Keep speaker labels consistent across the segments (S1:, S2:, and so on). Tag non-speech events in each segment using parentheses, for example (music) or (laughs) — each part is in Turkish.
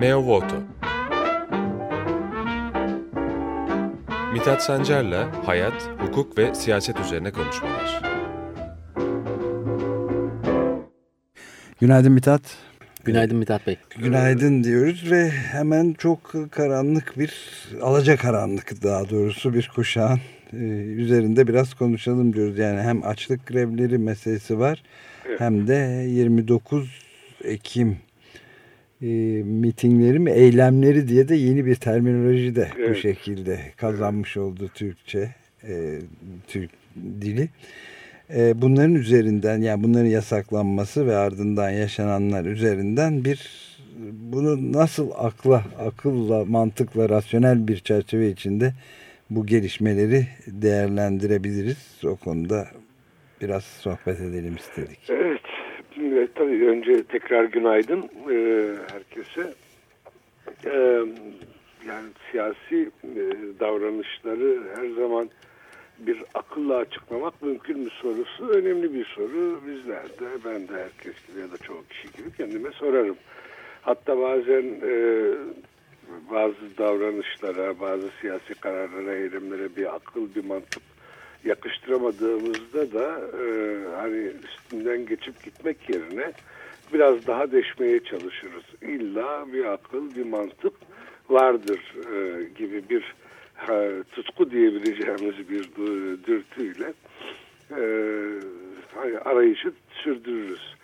S1: Meo Voto Mithat Sancar'la hayat, hukuk ve siyaset üzerine konuşmalar.
S2: Günaydın Mithat.
S3: Günaydın Mithat Bey.
S2: Günaydın diyoruz ve hemen çok karanlık bir, alaca karanlık daha doğrusu bir kuşağın e, üzerinde biraz konuşalım diyoruz. Yani hem açlık grevleri meselesi var evet. hem de 29 Ekim e, mitingleri mi eylemleri diye de yeni bir terminoloji de evet. bu şekilde kazanmış oldu Türkçe e, Türk dili. E, bunların üzerinden yani bunların yasaklanması ve ardından yaşananlar üzerinden bir bunu nasıl akla akılla mantıkla rasyonel bir çerçeve içinde bu gelişmeleri değerlendirebiliriz. O konuda biraz sohbet edelim istedik.
S4: Evet. E, tabii önce tekrar günaydın e, herkese. E, yani siyasi e, davranışları her zaman bir akılla açıklamak mümkün mü sorusu önemli bir soru. Bizler de ben de herkes gibi ya da çoğu kişi gibi kendime sorarım. Hatta bazen e, bazı davranışlara, bazı siyasi kararlara, eylemlere bir akıl, bir mantık yakıştıramadığımızda da e, hani üstünden geçip gitmek yerine biraz daha deşmeye çalışırız. İlla bir akıl, bir mantık vardır e, gibi bir ha, tutku diyebileceğimiz bir dürtüyle e, hani arayışı sürdürürüz.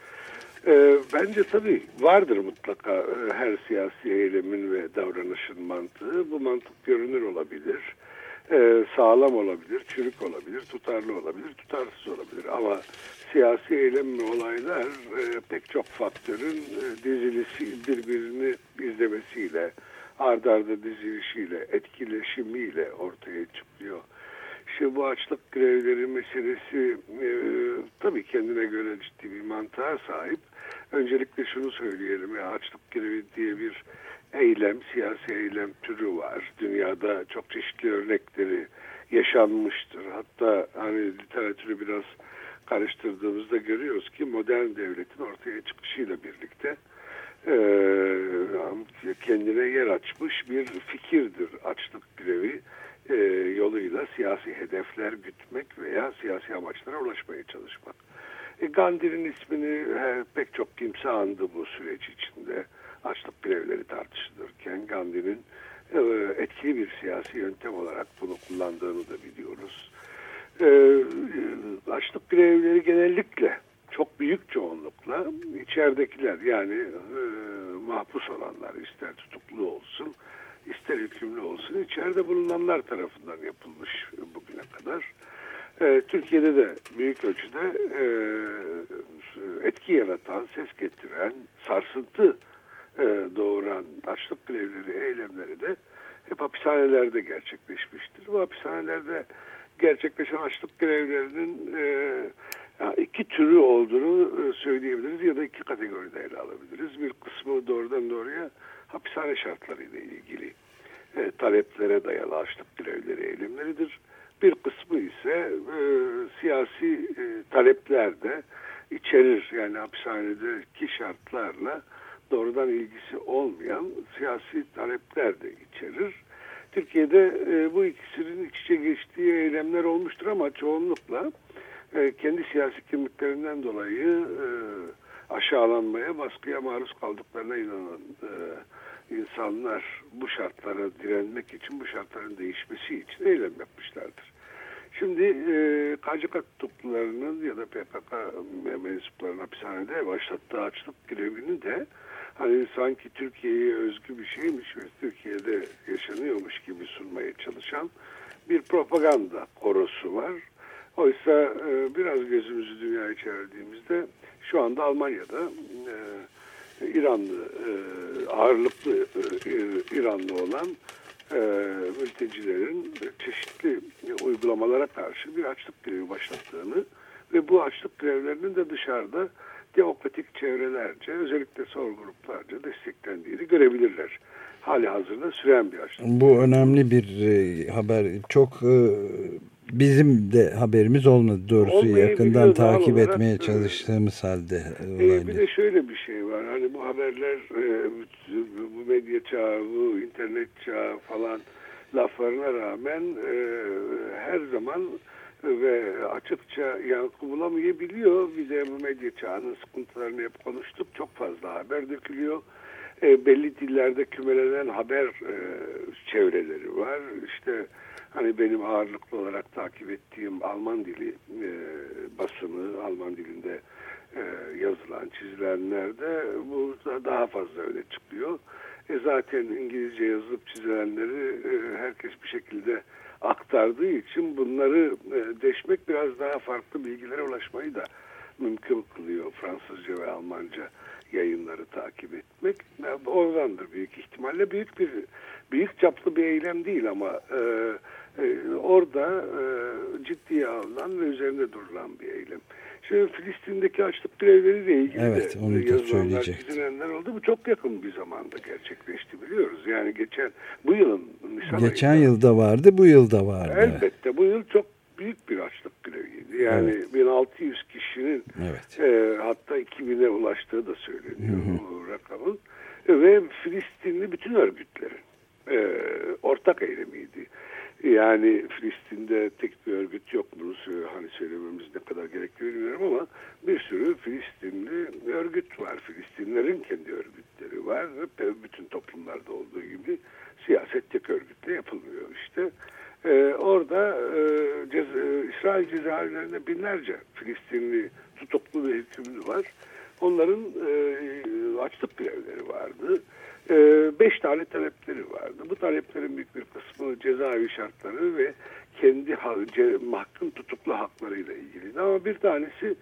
S4: E, bence tabii vardır mutlaka e, her siyasi eylemin ve davranışın mantığı. Bu mantık görünür olabilir e, sağlam olabilir, çürük olabilir, tutarlı olabilir, tutarsız olabilir. Ama siyasi eylem ve olaylar e, pek çok faktörün e, dizilisi birbirini izlemesiyle, ard arda dizilişiyle, etkileşimiyle ortaya çıkıyor. İşte bu açlık grevleri meselesi e, tabii kendine göre ciddi bir mantığa sahip. Öncelikle şunu söyleyelim ya açlık grevi diye bir eylem, siyasi eylem türü var. Dünyada çok çeşitli örnekleri yaşanmıştır. Hatta hani literatürü biraz karıştırdığımızda görüyoruz ki modern devletin ortaya çıkışıyla birlikte e, kendine yer açmış bir fikirdir açlık grevi e, yoluyla siyasi hedefler gütmek veya siyasi amaçlara ulaşmaya çalışmak. E, Gandhi'nin ismini he, pek çok kimse andı bu süreç içinde açlık grevleri tartışılırken Gandhi'nin e, etkili bir siyasi yöntem olarak bunu kullandığını da biliyoruz. E, e, açlık grevleri genellikle çok büyük çoğunlukla içeridekiler yani mahpus olanlar ister tutuklu olsun ister hükümlü olsun içeride bulunanlar tarafından yapılmış bugüne kadar. Türkiye'de de büyük ölçüde etki yaratan, ses getiren, sarsıntı doğuran açlık grevleri, eylemleri de hep hapishanelerde gerçekleşmiştir. Bu hapishanelerde gerçekleşen açlık grevlerinin e, iki türü olduğunu e, söyleyebiliriz ya da iki kategoride ele alabiliriz. Bir kısmı doğrudan doğruya hapishane şartlarıyla ilgili e, taleplere dayalı açlık grevleri, eylemleridir. Bir kısmı ise e, siyasi e, taleplerde içerir. Yani hapishanedeki şartlarla doğrudan ilgisi olmayan siyasi talepler de içerir. Türkiye'de e, bu ikisinin iç içe geçtiği eylemler olmuştur ama çoğunlukla e, kendi siyasi kimliklerinden dolayı e, aşağılanmaya, baskıya maruz kaldıklarına inanan e, insanlar bu şartlara direnmek için, bu şartların değişmesi için eylem yapmışlardır. Şimdi e, KCK tutuklularının ya da PKK mensuplarının hapishanede başlattığı açlık grevini de hani sanki Türkiye'ye özgü bir şeymiş ve Türkiye'de yaşanıyormuş gibi sunmaya çalışan bir propaganda korosu var. Oysa e, biraz gözümüzü dünyaya çevirdiğimizde şu anda Almanya'da e, İranlı e, ağırlıklı e, İranlı olan e, mültecilerin çeşitli uygulamalara karşı bir açlık grevi başlattığını ve bu açlık grevlerinin de dışarıda demokratik çevrelerce özellikle sol gruplarca desteklendiğini görebilirler. Hali hazırda süren bir açlık.
S2: Bu önemli bir e, haber. Çok e, bizim de haberimiz olmadı doğrusu yakından takip olarak, etmeye çalıştığımız e, halde
S4: olayları. Bir de şöyle bir şey var hani bu haberler e, bu medya çağı, bu internet çağı falan laflarına rağmen e, her zaman ve açıkça yankı bulamayabiliyor. Bir de bu medya çağının sıkıntılarını hep konuştuk. Çok fazla haber dökülüyor. E, belli dillerde kümelenen haber e, çevreleri var. İşte hani benim ağırlıklı olarak takip ettiğim Alman dili e, basını, Alman dilinde e, yazılan, çizilenlerde bu daha fazla öne çıkıyor. E zaten İngilizce yazılıp çizilenleri e, herkes bir şekilde aktardığı için bunları e, deşmek biraz daha farklı bilgilere ulaşmayı da mümkün kılıyor Fransızca ve Almanca yayınları takip etmek. Oradandır büyük ihtimalle. Büyük bir büyük çaplı bir eylem değil ama e, e, orada e, ciddiye alınan ve üzerinde durulan bir eylem. Şimdi Filistin'deki açlık grevleriyle ilgili
S2: evet,
S4: de
S2: onu da
S4: yazılanlar, oldu. Bu çok yakın bir zamanda gerçekleşti biliyoruz. Yani geçen bu yılın
S2: Nisan Geçen ayında, yılda vardı, bu yılda vardı.
S4: Elbette bu yıl çok büyük bir açlık. Yani evet. 1600 kişinin evet. e, hatta 2000'e ulaştığı da söyleniyor hı hı. bu rakamın. Ve Filistinli bütün örgütlerin e, ortak eylemiydi. Yani Filistin'de tek bir örgüt yok bunu hani söylememiz ne kadar gerekli bilmiyorum ama bir sürü Filistinli örgüt var. Filistinlerin kendi örgütleri var. Bütün toplumlarda olduğu gibi siyaset tek örgütle yapılmıyor işte. Ee, orada e, cez İsrail cezaevlerinde binlerce Filistinli tutuklu ve hükümlü var. Onların e, açlık grevleri vardı. E, beş tane talepleri vardı. Bu taleplerin büyük bir kısmı cezaevi şartları ve kendi mahkum tutuklu haklarıyla ilgili. Ama bir tanesi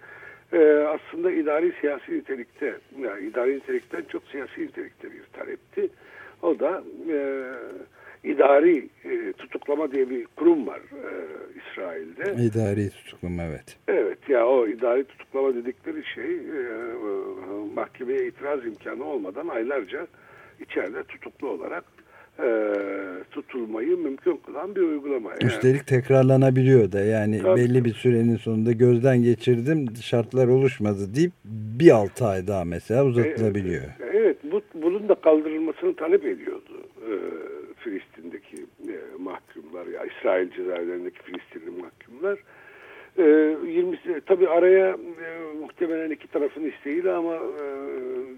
S4: e, aslında idari siyasi nitelikte, yani idari nitelikten çok siyasi nitelikte bir talepti. O da e, idari e, tutuklama diye bir kurum var e, İsrail'de.
S2: İdari tutuklama evet.
S4: Evet ya o idari tutuklama dedikleri şey e, mahkemeye itiraz imkanı olmadan aylarca içeride tutuklu olarak e, tutulmayı mümkün kılan bir uygulama.
S2: Yani, Üstelik tekrarlanabiliyor da yani tabii, belli bir sürenin sonunda gözden geçirdim şartlar oluşmadı deyip bir altı ay daha mesela uzatılabiliyor.
S4: Evet, evet bu, bunun da kaldırılmasını talep ediyordu e, Filistin'deki e, mahkumlar ya İsrail cezaevlerindeki Filistinli mahkumlar. E, 20 tabi araya e, muhtemelen iki tarafın isteğiyle ama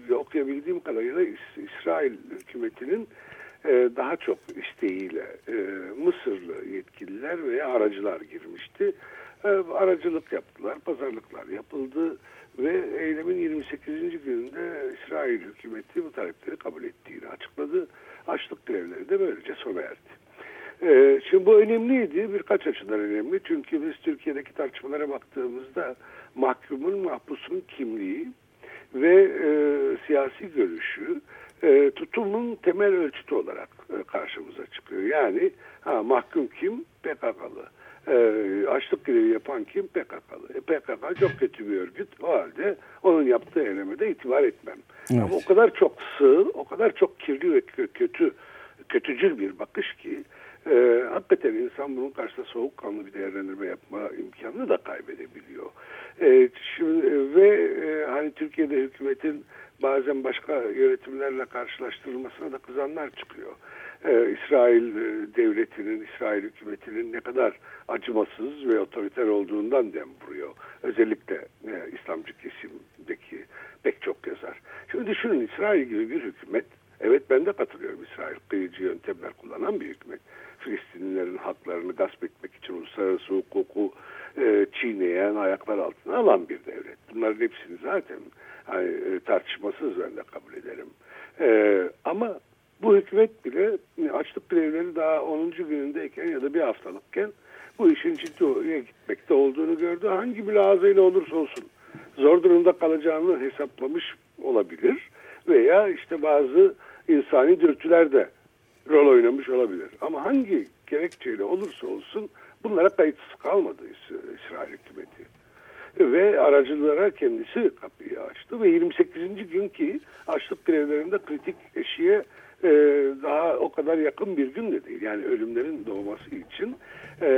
S4: e, okuyabildiğim kadarıyla İsrail hükümetinin e, daha çok isteğiyle e, Mısırlı yetkililer veya aracılar girmişti. E, aracılık yaptılar, pazarlıklar yapıldı ve eylemin 28. gününde İsrail hükümeti bu talepleri kabul ettiğini açıkladı. Açlık grevleri de böylece sona erdi. Ee, şimdi bu önemliydi. Birkaç açıdan önemli. Çünkü biz Türkiye'deki tartışmalara baktığımızda mahkumun, mahpusun kimliği ve e, siyasi görüşü e, tutumun temel ölçütü olarak e, karşımıza çıkıyor. Yani ha, mahkum kim? PKK'lı. E, açlık grevi yapan kim? PKK'lı. E, PKK çok kötü bir örgüt. O halde onun yaptığı eyleme de itibar etmem. Evet. Ama o kadar çok sığ, o kadar çok kirli ve kötü, kötücül bir bakış ki e, hakikaten insan bunun karşısında soğukkanlı bir değerlendirme yapma imkanını da kaybedebiliyor. E, şimdi, ve e, hani Türkiye'de hükümetin bazen başka yönetimlerle karşılaştırılmasına da kızanlar çıkıyor. Ee, İsrail e, devletinin, İsrail hükümetinin ne kadar acımasız ve otoriter olduğundan dem vuruyor. Özellikle e, İslamcı kesimdeki pek çok yazar. Şimdi düşünün İsrail gibi bir hükümet, evet ben de katılıyorum İsrail kıyıcı yöntemler kullanan bir hükümet. Filistinlilerin haklarını gasp etmek için uluslararası hukuku e, çiğneyen, ayaklar altına alan bir devlet. Bunların hepsini zaten hani, e, tartışmasız ben de kabul ederim. E, ama bu hükümet bile açlık grevleri daha 10. günündeyken ya da bir haftalıkken bu işin ciddiye gitmekte olduğunu gördü. Hangi mülazayla olursa olsun zor durumda kalacağını hesaplamış olabilir. Veya işte bazı insani dürtüler de rol oynamış olabilir. Ama hangi gerekçeyle olursa olsun bunlara kayıtsız kalmadı İsrail hükümeti. ve aracılara kendisi kapıyı açtı ve 28. gün ki açlık grevlerinde kritik eşiğe e, daha o kadar yakın bir gün de değil. Yani ölümlerin doğması için e,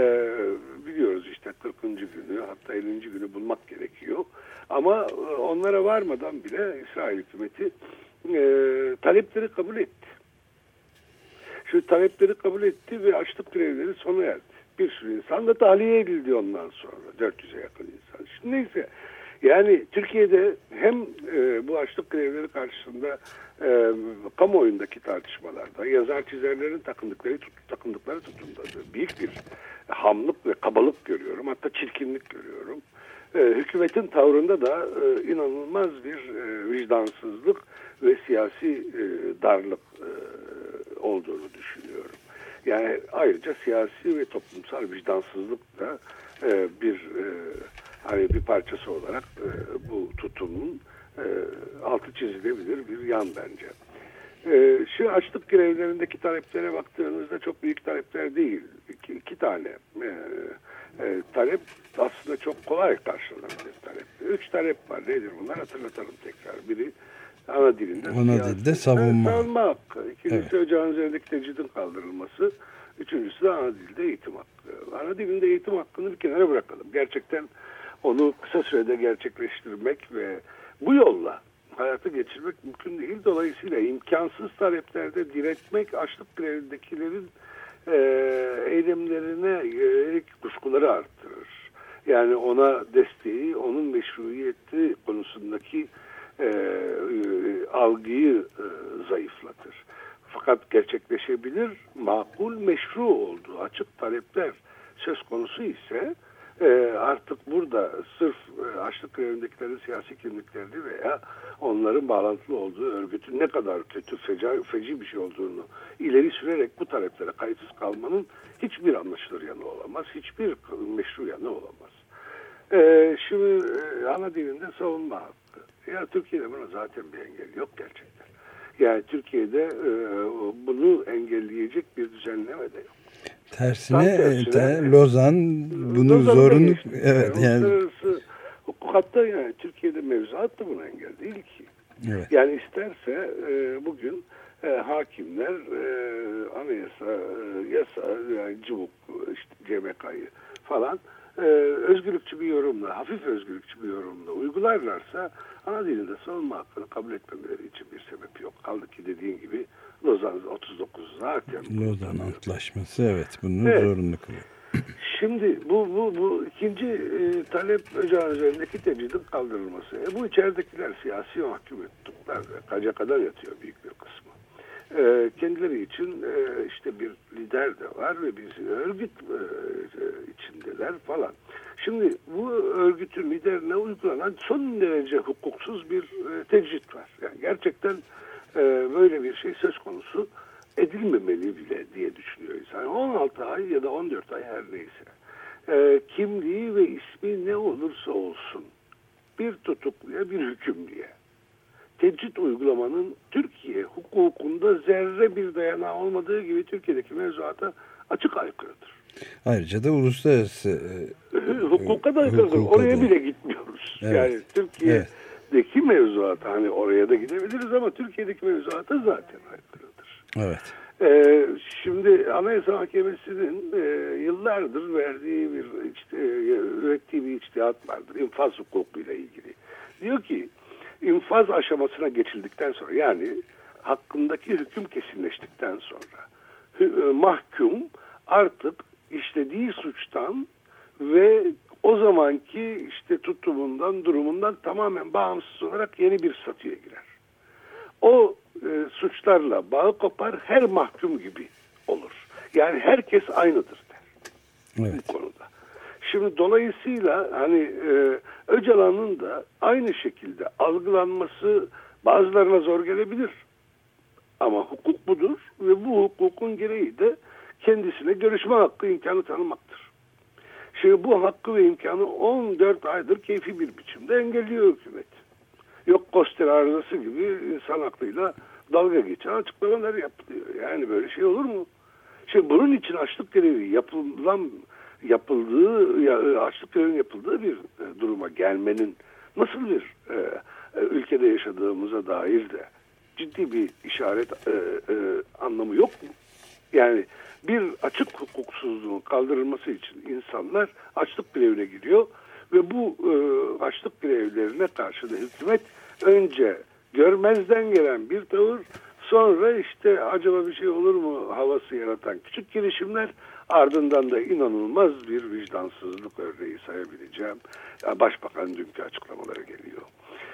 S4: biliyoruz işte 40. günü hatta 50. günü bulmak gerekiyor. Ama e, onlara varmadan bile İsrail hükümeti e, talepleri kabul etti. Şu talepleri kabul etti ve açlık grevleri sona erdi. Bir sürü insan da tahliye edildi ondan sonra. 400'e yakın insan. Şimdi neyse yani Türkiye'de hem e, bu açlık grevleri karşısında e, kamuoyundaki tartışmalarda yazar çizerlerin takındıkları, tut, takındıkları tutumda büyük bir hamlık ve kabalık görüyorum. Hatta çirkinlik görüyorum. E, hükümetin tavrında da e, inanılmaz bir e, vicdansızlık ve siyasi e, darlık e, olduğunu düşünüyorum. Yani ayrıca siyasi ve toplumsal vicdansızlık da e, bir e, hani bir parçası olarak e, bu tutumun e, altı çizilebilir bir yan bence. E, şu açlık grevlerindeki taleplere baktığınızda çok büyük talepler değil. İki, iki tane e, e, talep aslında çok kolay karşılanabilir talep. Üç talep var. Nedir bunlar? Hatırlatalım tekrar. Biri ana dilinde.
S2: Ana dilde savunma.
S4: savunma hakkı. İkincisi evet. ocağın üzerindeki tecidin kaldırılması. Üçüncüsü de ana dilde eğitim hakkı. Ana dilinde eğitim hakkını bir kenara bırakalım. Gerçekten onu kısa sürede gerçekleştirmek ve bu yolla hayatı geçirmek mümkün değil. Dolayısıyla imkansız taleplerde diretmek açlık grevindekilerin e, eylemlerine yönelik kuşkuları arttırır. Yani ona desteği, onun meşruiyeti konusundaki e, e, algıyı e, zayıflatır. Fakat gerçekleşebilir, makul, meşru olduğu açık talepler söz konusu ise e, artık burada sırf e, açlık grevindekilerin siyasi kimliklerini veya onların bağlantılı olduğu örgütün ne kadar kötü, feca, feci bir şey olduğunu ileri sürerek bu taleplere kayıtsız kalmanın hiçbir anlaşılır yanı olamaz, hiçbir meşru yanı olamaz. E, şimdi e, ana dilinde savunma hakkı. Ya Türkiye'de buna zaten bir engel yok gerçekten. Yani Türkiye'de e, bunu engelleyecek bir düzenleme de yok.
S2: Tersine, tersine Lozan bunu Lozan zorunlu evet yani
S4: uluslararası yani Türkiye'de mevzuat da buna engel değil ki. Evet. Yani isterse e, bugün e, hakimler e, anayasa, e, yasa, yani cıvuk, işte CMK'yı falan e, özgürlükçü bir yorumla, hafif özgürlükçü bir yorumla uygularlarsa ana dilinde savunma hakkını kabul etmemeleri için bir sebep yok. Kaldı ki dediğin gibi Lozan 39 zaten.
S2: Lozan Antlaşması evet bunu evet. zorunlu kılıyor. (clears throat)
S4: Şimdi bu bu bu ikinci e, talep ocağın üzerindeki tecidin kaldırılması. E, bu içeridekiler siyasi mahkum tutuklar ve KCK'da yatıyor büyük bir kısmı. E, kendileri için e, işte bir lider de var ve bir örgüt e, içindeler falan. Şimdi bu örgütün liderine uygulanan son derece hukuksuz bir e, tecrit var. Yani gerçekten e, böyle bir şey söz konusu edilmemeli bile diye düşünüyor insan. 16 ay ya da 14 ay her neyse. E, kimliği ve ismi ne olursa olsun bir tutukluya bir hükümlüye tecrit uygulamanın Türkiye hukukunda zerre bir dayanağı olmadığı gibi Türkiye'deki mevzuata açık aykırıdır.
S2: Ayrıca da uluslararası
S4: e, hukuka da aykırıdır. Oraya da. bile gitmiyoruz. Evet. Yani Türkiye'deki evet. mevzuata hani oraya da gidebiliriz ama Türkiye'deki mevzuata zaten aykırıdır.
S2: Evet.
S4: Ee, şimdi Anayasa Mahkemesi'nin e, yıllardır verdiği bir işte, e, ürettiği bir içtihat vardır. İnfaz hukukuyla ilgili. Diyor ki infaz aşamasına geçildikten sonra yani hakkındaki hüküm kesinleştikten sonra e, mahkum artık işlediği suçtan ve o zamanki işte tutumundan, durumundan tamamen bağımsız olarak yeni bir statüye girer. O e, suçlarla bağı kopar, her mahkum gibi olur. Yani herkes aynıdır der evet. bu konuda. Şimdi dolayısıyla hani e, Öcalan'ın da aynı şekilde algılanması bazılarına zor gelebilir. Ama hukuk budur ve bu hukukun gereği de kendisine görüşme hakkı imkanı tanımaktır. Şimdi bu hakkı ve imkanı 14 aydır keyfi bir biçimde engelliyor hükümet. Yok Koster arızası gibi insan aklıyla dalga geçen açıklamalar yapılıyor. Yani böyle şey olur mu? Şimdi bunun için açlık grevi yapılan yapıldığı, ya, açlık grevinin yapıldığı bir e, duruma gelmenin nasıl bir e, e, ülkede yaşadığımıza dair de ciddi bir işaret e, e, anlamı yok mu? Yani bir açık hukuksuzluğun kaldırılması için insanlar açlık grevine gidiyor ve bu e, açlık grevlerine karşı da hükümet önce görmezden gelen bir tavır sonra işte acaba bir şey olur mu havası yaratan küçük girişimler ardından da inanılmaz bir vicdansızlık örneği sayabileceğim. Başbakan dünkü açıklamaları geliyor.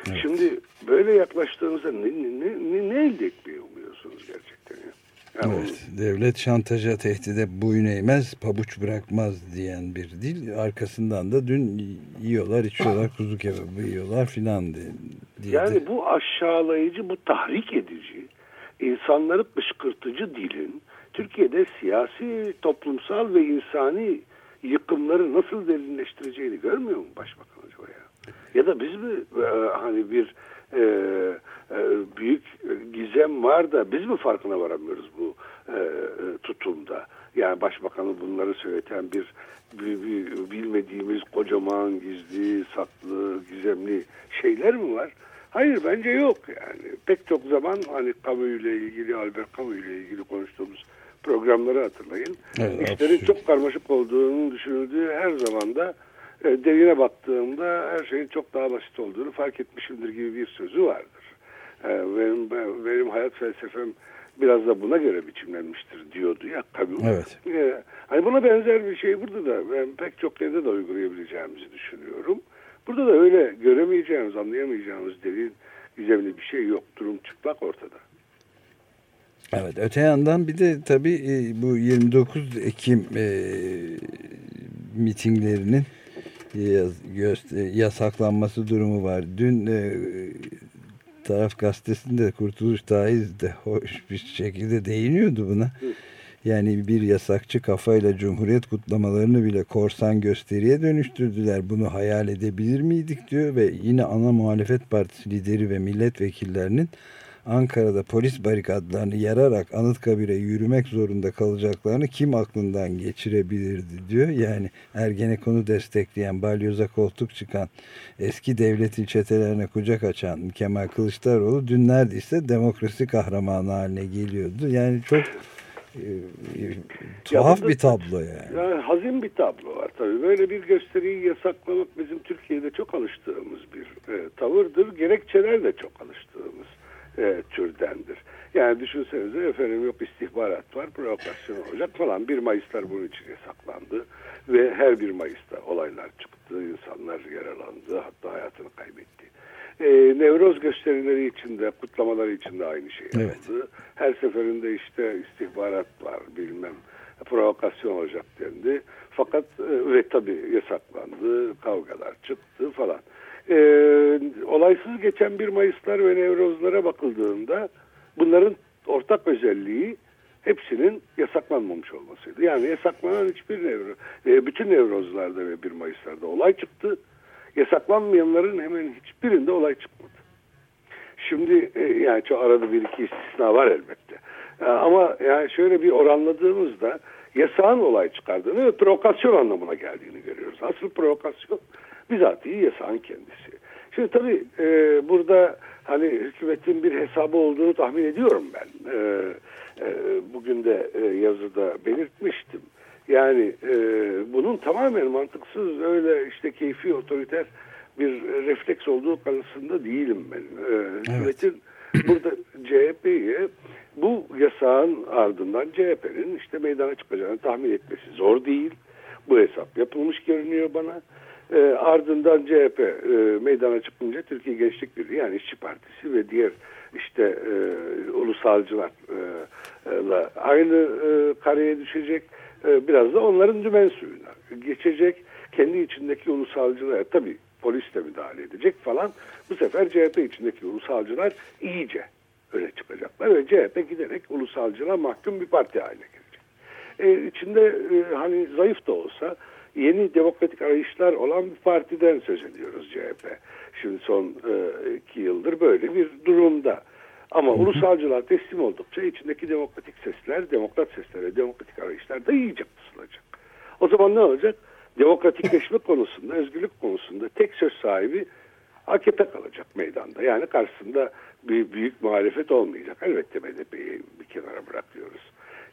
S4: Evet. Şimdi böyle yaklaştığınızda ne, ne, ne, ne elde etmeyi umuyorsunuz gerçekten ya?
S2: Yani evet, devlet şantaja tehdide boyun eğmez, pabuç bırakmaz diyen bir dil. Arkasından da dün yiyorlar, içiyorlar, kuzu kebabı yiyorlar filan diye.
S4: Yani bu aşağılayıcı, bu tahrik edici, insanları kışkırtıcı dilin Türkiye'de siyasi, toplumsal ve insani yıkımları nasıl derinleştireceğini görmüyor mu Başbakan acaba ya? Ya da biz mi e, hani bir e, büyük gizem var da biz mi farkına varamıyoruz bu e, tutumda? Yani başbakanı bunları söyleten bir, bir, bir bilmediğimiz kocaman gizli, saklı, gizemli şeyler mi var? Hayır bence yok yani. Pek çok zaman hani kamuyla ilgili, Albert Camus ile ilgili konuştuğumuz programları hatırlayın. Evet, İşlerin çok karmaşık olduğunu düşünüldüğü her zaman da e, derine baktığımda her şeyin çok daha basit olduğunu fark etmişimdir gibi bir sözü vardır. E, benim, benim hayat felsefem biraz da buna göre biçimlenmiştir diyordu ya Camus.
S2: Evet.
S4: E, hani buna benzer bir şey burada da ben pek çok yerde de uygulayabileceğimizi düşünüyorum. Burada da öyle göremeyeceğimiz, anlayamayacağımız derin, gizemli bir şey yok. Durum çıplak ortada.
S2: Evet öte yandan bir de tabii e, bu 29 Ekim e, mitinglerinin yasaklanması durumu var. Dün e, taraf gazetesinde Kurtuluş Taiz de hoş bir şekilde değiniyordu buna. Yani bir yasakçı kafayla Cumhuriyet kutlamalarını bile korsan gösteriye dönüştürdüler. Bunu hayal edebilir miydik diyor ve yine ana muhalefet partisi lideri ve milletvekillerinin Ankara'da polis barikatlarını yararak Anıtkabir'e yürümek zorunda kalacaklarını kim aklından geçirebilirdi diyor. Yani Ergenekon'u destekleyen balyoza koltuk çıkan eski devletin çetelerine kucak açan Kemal Kılıçdaroğlu dün neredeyse demokrasi kahramanı haline geliyordu. Yani çok e, tuhaf ya bir tablo yani.
S4: yani. Hazin bir tablo var tabii. Böyle bir gösteriyi yasaklamak bizim Türkiye'de çok alıştığımız bir e, tavırdır. Gerekçeler de çok alıştığımız e, türdendir. Yani düşünsenize efendim yok istihbarat var, provokasyon olacak falan. 1 Mayıs'lar bunun için yasaklandı ve her 1 Mayıs'ta olaylar çıktı, insanlar yaralandı, hatta hayatını kaybetti. Ee, Nevroz gösterileri içinde, kutlamaları içinde aynı şey evet. yapıldı. Her seferinde işte istihbarat var, bilmem provokasyon olacak dendi. Fakat e, ve tabii yasaklandı, kavgalar çıktı falan e, olaysız geçen bir Mayıslar ve Nevrozlara bakıldığında bunların ortak özelliği hepsinin yasaklanmamış olmasıydı. Yani yasaklanan hiçbir nevro, e, bütün nevrozlarda ve bir Mayıslarda olay çıktı. Yasaklanmayanların hemen hiçbirinde olay çıkmadı. Şimdi e, yani çok arada bir iki istisna var elbette. E, ama yani şöyle bir oranladığımızda yasağın olay çıkardığını ve provokasyon anlamına geldiğini görüyoruz. Asıl provokasyon bizatihi yasağın kendisi. Şimdi tabii e, burada hani hükümetin bir hesabı olduğunu tahmin ediyorum ben. E, e, bugün de e, yazıda belirtmiştim. Yani e, bunun tamamen mantıksız öyle işte keyfi otoriter bir refleks olduğu kanısında değilim ben. E, hükümetin evet. burada CHP'ye bu yasağın ardından CHP'nin işte meydana çıkacağını tahmin etmesi zor değil. Bu hesap yapılmış görünüyor bana. E, ardından CHP e, meydana çıkınca Türkiye Gençlik Birliği yani İşçi Partisi ve diğer işte e, ulusalcılarla e, aynı e, kareye düşecek. E, biraz da onların dümen suyuna geçecek. Kendi içindeki ulusalcılar tabii polis de müdahale edecek falan. Bu sefer CHP içindeki ulusalcılar iyice öne çıkacaklar ve CHP giderek ulusalcılar mahkum bir parti haline gelecek. E, içinde e, hani zayıf da olsa yeni demokratik arayışlar olan bir partiden söz ediyoruz CHP. Şimdi son e, iki yıldır böyle bir durumda. Ama ulusalcılar teslim oldukça içindeki demokratik sesler, demokrat sesler ve demokratik arayışlar da iyice kısılacak. O zaman ne olacak? Demokratikleşme (laughs) konusunda, özgürlük konusunda tek söz sahibi AKP kalacak meydanda. Yani karşısında bir büyük muhalefet olmayacak. Elbette BDP'yi bir kenara bırakıyoruz.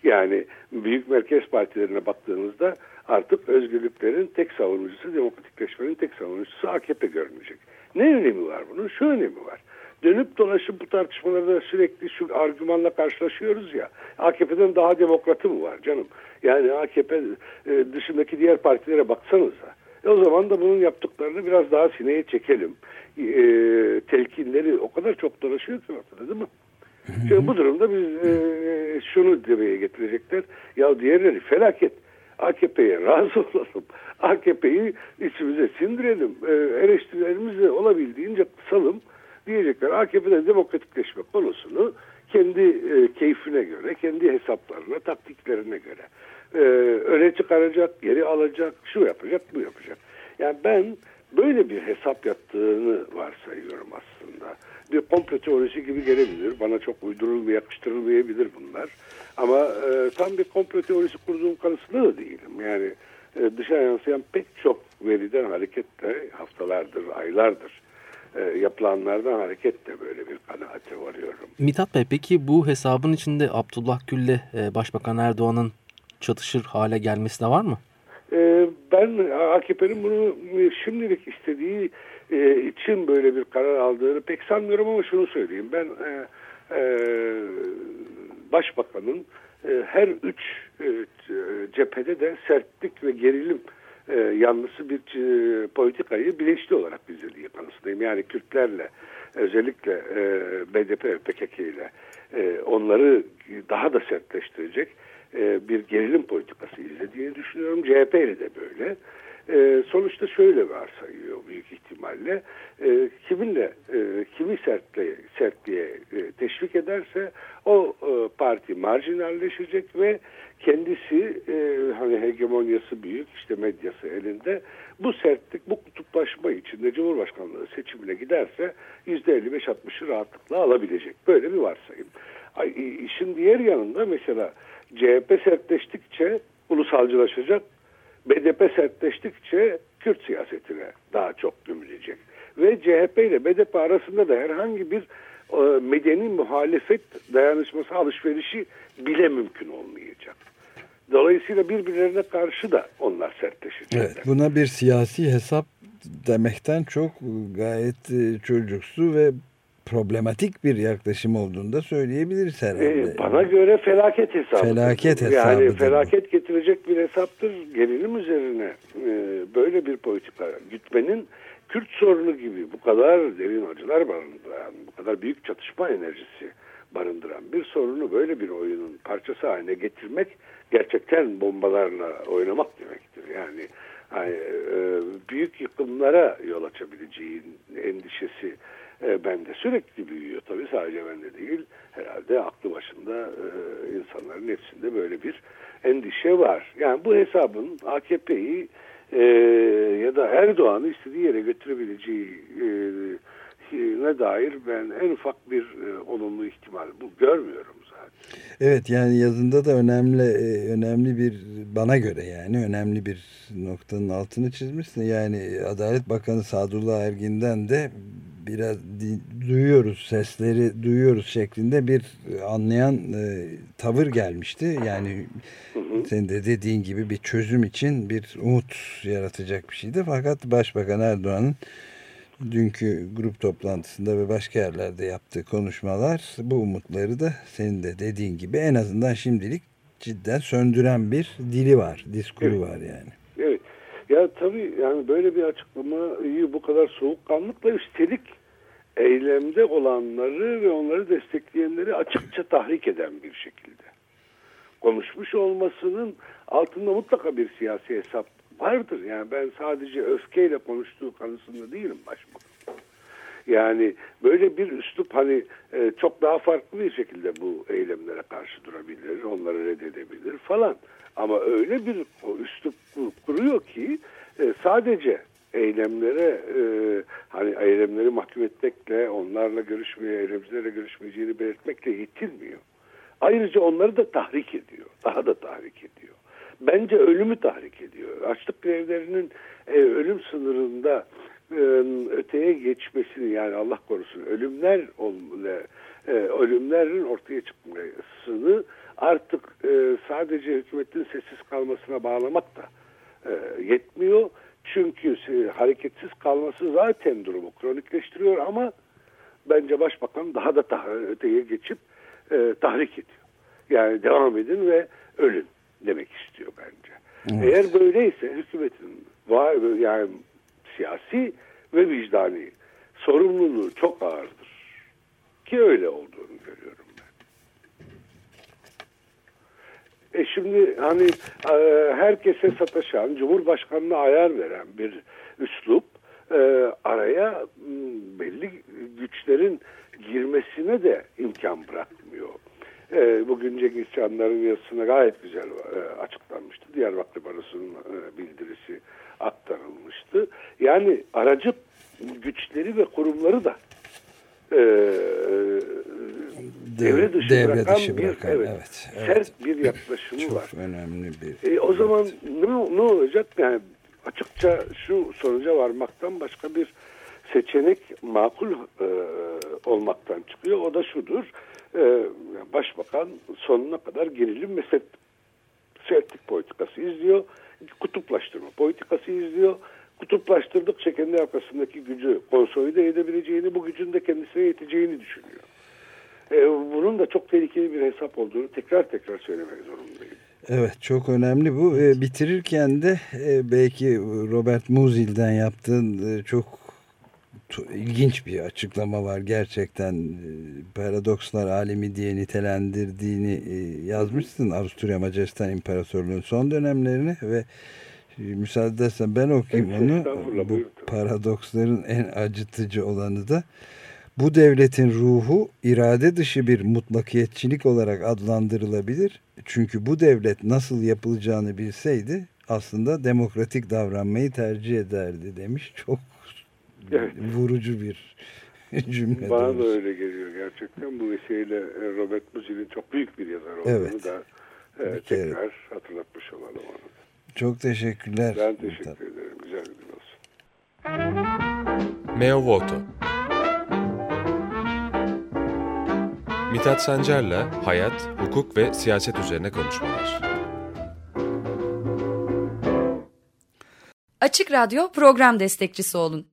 S4: Yani büyük merkez partilerine baktığınızda artık özgürlüklerin tek savunucusu, demokratikleşmenin tek savunucusu AKP görünecek. Ne önemi var bunun? Şu önemi var. Dönüp dolaşıp bu tartışmalarda sürekli şu argümanla karşılaşıyoruz ya. AKP'den daha demokratı mı var canım? Yani AKP e, dışındaki diğer partilere baksanıza. E o zaman da bunun yaptıklarını biraz daha sineye çekelim. E, telkinleri o kadar çok dolaşıyor ki ortada değil mi? Şimdi bu durumda biz e, şunu demeye getirecekler. Ya diğerleri felaket. AKP'ye razı (laughs) olalım. AKP'yi içimize sindirelim. E, eleştirilerimizi olabildiğince kısalım. Diyecekler AKP'de demokratikleşme konusunu kendi e, keyfine göre, kendi hesaplarına, taktiklerine göre e, öne çıkaracak, geri alacak, şu yapacak, bu yapacak. Yani ben böyle bir hesap yaptığını varsayıyorum aslında. Bir komplo teorisi gibi gelebilir. Bana çok uydurul yakıştırılmayabilir bunlar. Ama e, tam bir komplo teorisi kurduğum kanısında da değilim. Yani e, dışa yansıyan pek çok veriden hareketle haftalardır, aylardır e, yapılanlardan hareketle böyle bir kanaate varıyorum.
S3: Mithat Bey peki bu hesabın içinde Abdullah Gül'le e, Başbakan Erdoğan'ın çatışır hale gelmesi de var mı?
S4: E, ben AKP'nin bunu şimdilik istediği e, için böyle bir karar aldığını pek sanmıyorum ama şunu söyleyeyim. Ben e, e, Başbakan'ın her üç cephede de sertlik ve gerilim e, yanlısı bir politikayı bilinçli olarak izlediği kanısındayım. Yani Kürtlerle özellikle e, BDP PKK ile e, onları daha da sertleştirecek e, bir gerilim politikası izlediğini düşünüyorum. CHP ile de böyle. E, sonuçta şöyle varsayıyor büyük ihtimalle. Kiminle kimi sertliğe e, teşvik ederse o parti marjinalleşecek ve kendisi hani hegemonyası büyük işte medyası elinde bu sertlik bu kutuplaşma içinde Cumhurbaşkanlığı seçimine giderse %55-60'ı rahatlıkla alabilecek. Böyle bir varsayım. Ay, işin diğer yanında mesela CHP sertleştikçe ulusalcılaşacak BDP sertleştikçe Kürt siyasetine daha çok gömülecek. Ve CHP ile BDP arasında da herhangi bir e, medeni muhalefet dayanışması alışverişi bile mümkün olmayacak. Dolayısıyla birbirlerine karşı da onlar sertleşecekler.
S2: Evet, buna bir siyasi hesap demekten çok gayet e, çocuksu ve problematik bir yaklaşım olduğunu da söyleyebiliriz herhalde.
S4: Ee, bana göre felaket hesabı.
S2: Felaket hesabı.
S4: Yani felaket getirecek bir hesaptır. Gerilim üzerine e, böyle bir politika gütmenin Kürt sorunu gibi bu kadar derin acılar barındıran, bu kadar büyük çatışma enerjisi barındıran bir sorunu böyle bir oyunun parçası haline getirmek gerçekten bombalarla oynamak demektir. Yani e, büyük yıkımlara yol açabileceğin endişesi e, bende sürekli büyüyor. Tabii sadece bende değil. Herhalde aklı başında e, insanların hepsinde böyle bir endişe var. Yani bu hesabın AKP'yi ya da Erdoğan'ı istediği yere götürebileceği e, ne dair ben en ufak bir e, olumlu ihtimal bu görmüyorum zaten.
S2: Evet yani yazında da önemli e, önemli bir bana göre yani önemli bir noktanın altını çizmişsin. Yani Adalet Bakanı Sadullah Ergin'den de biraz duyuyoruz sesleri duyuyoruz şeklinde bir anlayan e, tavır gelmişti. Yani hı hı. senin de dediğin gibi bir çözüm için bir umut yaratacak bir şeydi. Fakat Başbakan Erdoğan'ın dünkü grup toplantısında ve başka yerlerde yaptığı konuşmalar bu umutları da senin de dediğin gibi en azından şimdilik cidden söndüren bir dili var, diskuru evet. var yani.
S4: Evet. Ya tabii yani böyle bir açıklamayı bu kadar soğukkanlıkla üstelik eylemde olanları ve onları destekleyenleri açıkça tahrik eden bir şekilde konuşmuş olmasının altında mutlaka bir siyasi hesap vardır. Yani ben sadece öfkeyle konuştuğu kanısında değilim başbakan. Yani böyle bir üslup hani e, çok daha farklı bir şekilde bu eylemlere karşı durabilir, onları reddedebilir falan. Ama öyle bir üslup kuruyor ki e, sadece eylemlere e, hani eylemleri mahkum etmekle, onlarla görüşmeye, eylemcilerle görüşmeyeceğini belirtmekle yetinmiyor. Ayrıca onları da tahrik ediyor. Daha da tahrik ediyor. Bence ölümü tahrik ediyor. Açlık grevlerinin e, ölüm sınırında e, öteye geçmesini yani Allah korusun ölümler e, ölümlerin ortaya çıkmasını artık e, sadece hükümetin sessiz kalmasına bağlamak da e, yetmiyor. Çünkü e, hareketsiz kalması zaten durumu kronikleştiriyor ama bence başbakan daha da öteye geçip e, tahrik ediyor. Yani devam edin ve ölün demek istiyor bence. Evet. Eğer böyleyse hükümetin var yani siyasi ve vicdani sorumluluğu çok ağırdır. Ki öyle olduğunu görüyorum ben. E şimdi hani e, herkese sataşan, Cumhurbaşkanı'na ayar veren bir üslup e, araya belli güçlerin girmesine de imkan bırakmıyor. E, bugün Cengiz Çanlar'ın yazısına gayet güzel e, açıklanmıştı. Diyarbakır Barosu'nun e, bildirisi aktarılmıştı. Yani aracı güçleri ve kurumları da e, devre dışı devre bırakan dışı bir bırakan, evet, evet, evet. sert bir yaklaşımı
S2: Çok
S4: var.
S2: önemli bir.
S4: E, o zaman ne, ne olacak? Yani açıkça şu sonuca varmaktan başka bir seçenek makul e, olmaktan çıkıyor. O da şudur. E, başbakan sonuna kadar gerilim ve sert, sertlik politikası izliyor. Kutuplaştırma politikası izliyor. Kutuplaştırdıkça kendi arkasındaki gücü konsolide edebileceğini, bu gücün de kendisine yeteceğini düşünüyor. E, bunun da çok tehlikeli bir hesap olduğunu tekrar tekrar söylemek zorundayım.
S2: Evet çok önemli bu. E, bitirirken de e, belki Robert Musil'den yaptığın e, çok ilginç bir açıklama var gerçekten e, paradokslar alemi diye nitelendirdiğini e, yazmışsın Avusturya Macaristan İmparatorluğu'nun son dönemlerini ve e, müsaade edersen ben okuyayım onu bu paradoksların en acıtıcı olanı da bu devletin ruhu irade dışı bir mutlakiyetçilik olarak adlandırılabilir. Çünkü bu devlet nasıl yapılacağını bilseydi aslında demokratik davranmayı tercih ederdi demiş. Çok evet. vurucu bir (laughs) cümle.
S4: Bana da öyle geliyor gerçekten. Bu vesileyle e, Robert Musil'in çok büyük bir yazar olduğunu evet. da e, tekrar hatırlatmış olalım onu.
S2: Çok teşekkürler.
S4: Ben teşekkür ederim. Güzel bir gün olsun.
S1: Meo Voto Mithat Sancar'la hayat, hukuk ve siyaset üzerine konuşmalar.
S5: Açık Radyo program destekçisi olun.